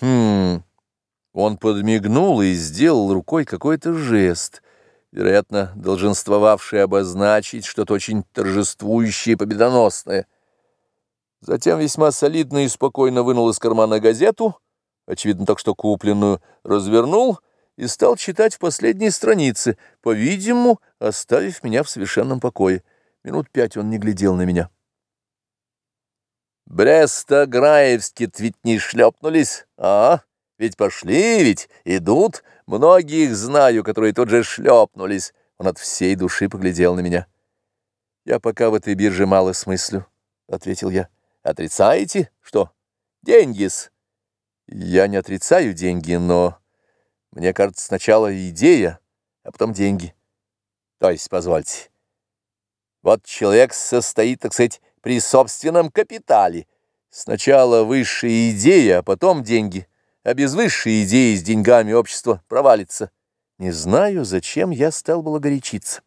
Хм... Он подмигнул и сделал рукой какой-то жест, вероятно, долженствовавший обозначить что-то очень торжествующее и победоносное. Затем весьма солидно и спокойно вынул из кармана газету, очевидно, так что купленную, развернул и стал читать в последней странице, по-видимому, оставив меня в совершенном покое. Минут пять он не глядел на меня. Бреста-Граевски ведь не шлепнулись, а? Ведь пошли, ведь идут. Многих знаю, которые тут же шлепнулись. Он от всей души поглядел на меня. Я пока в этой бирже мало смыслю, — ответил я. Отрицаете? Что? Деньги-с. Я не отрицаю деньги, но мне кажется, сначала идея, а потом деньги. То есть, позвольте, вот человек состоит, так сказать, при собственном капитале. Сначала высшая идея, а потом деньги. А без высшей идеи с деньгами общество провалится. Не знаю, зачем я стал было горячиться.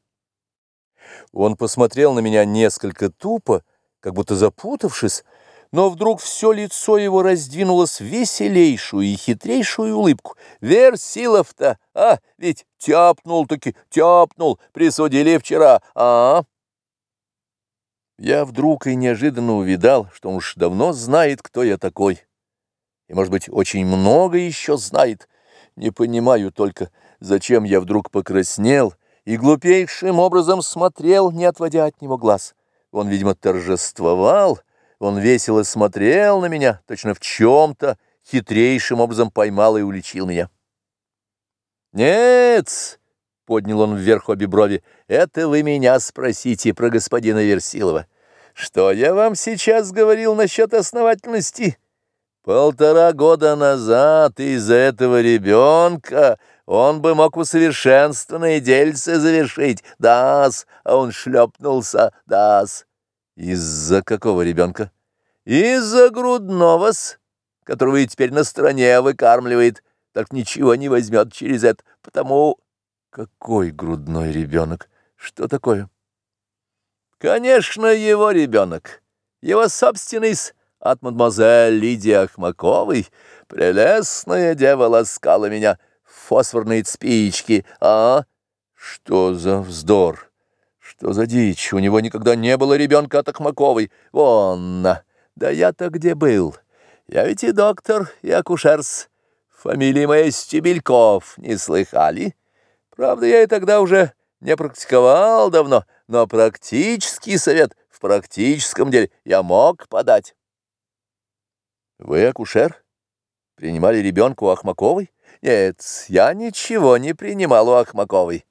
Он посмотрел на меня несколько тупо, как будто запутавшись, но вдруг все лицо его раздвинулось веселейшую и хитрейшую улыбку. «Версилов-то, а, ведь тяпнул-таки, тяпнул, присудили вчера, а?» Я вдруг и неожиданно увидал, что он уж давно знает, кто я такой. И, может быть, очень много еще знает. Не понимаю только, зачем я вдруг покраснел и глупейшим образом смотрел, не отводя от него глаз. Он, видимо, торжествовал, он весело смотрел на меня, точно в чем-то хитрейшим образом поймал и уличил меня. «Нет!» — поднял он вверх обе брови. «Это вы меня спросите про господина Версилова. Что я вам сейчас говорил насчет основательности? Полтора года назад из-за этого ребенка он бы мог усовершенствованное дельце завершить. Дас, а он шлепнулся, дас. Из-за какого ребенка? Из-за грудного-с, которого и теперь на стороне выкармливает, так ничего не возьмет через это, потому... Какой грудной ребенок? Что такое? Конечно, его ребенок. Его собственный от мадемуазель Лидии Ахмаковой. Прелестная дева ласкала меня фосфорные спички, а? Что за вздор? Что за дичь? У него никогда не было ребенка от Ахмаковой. Вон, да я-то где был? Я ведь и доктор, и акушерс. Фамилия моя Стебельков, не слыхали?» Правда, я и тогда уже не практиковал давно, но практический совет в практическом деле я мог подать. Вы акушер? Принимали ребенка у Ахмаковой? Нет, я ничего не принимал у Ахмаковой.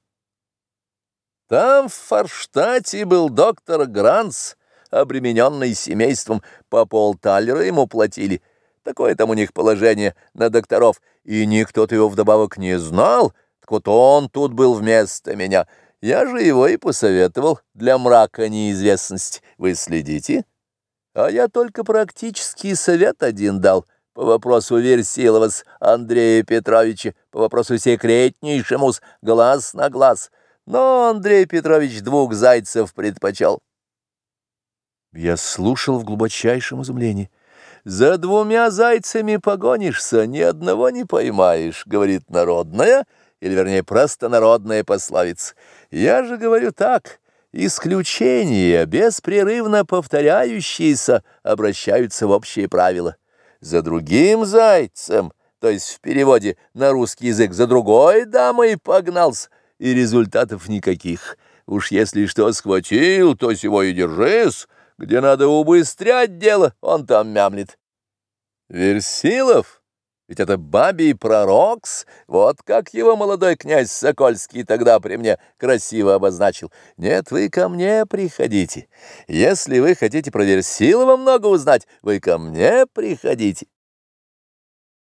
Там в Форштате был доктор Гранц, обремененный семейством, по полталера ему платили. Такое там у них положение на докторов, и никто-то его вдобавок не знал, вот он тут был вместо меня. Я же его и посоветовал для мрака неизвестности. Вы следите? А я только практический совет один дал по вопросу Версилова с Андрея Петровича, по вопросу секретнейшему с глаз на глаз. Но Андрей Петрович двух зайцев предпочел. Я слушал в глубочайшем изумлении. «За двумя зайцами погонишься, ни одного не поймаешь», — говорит народная, — или, вернее, простонародная пословица. Я же говорю так, исключения, беспрерывно повторяющиеся, обращаются в общие правила. За другим зайцем, то есть в переводе на русский язык, за другой дамой погнался, и результатов никаких. Уж если что схватил, то сего и держись, где надо убыстрять дело, он там мямлет. Версилов? Ведь это бабий пророкс, вот как его молодой князь Сокольский тогда при мне красиво обозначил. Нет, вы ко мне приходите. Если вы хотите про Версилова много узнать, вы ко мне приходите.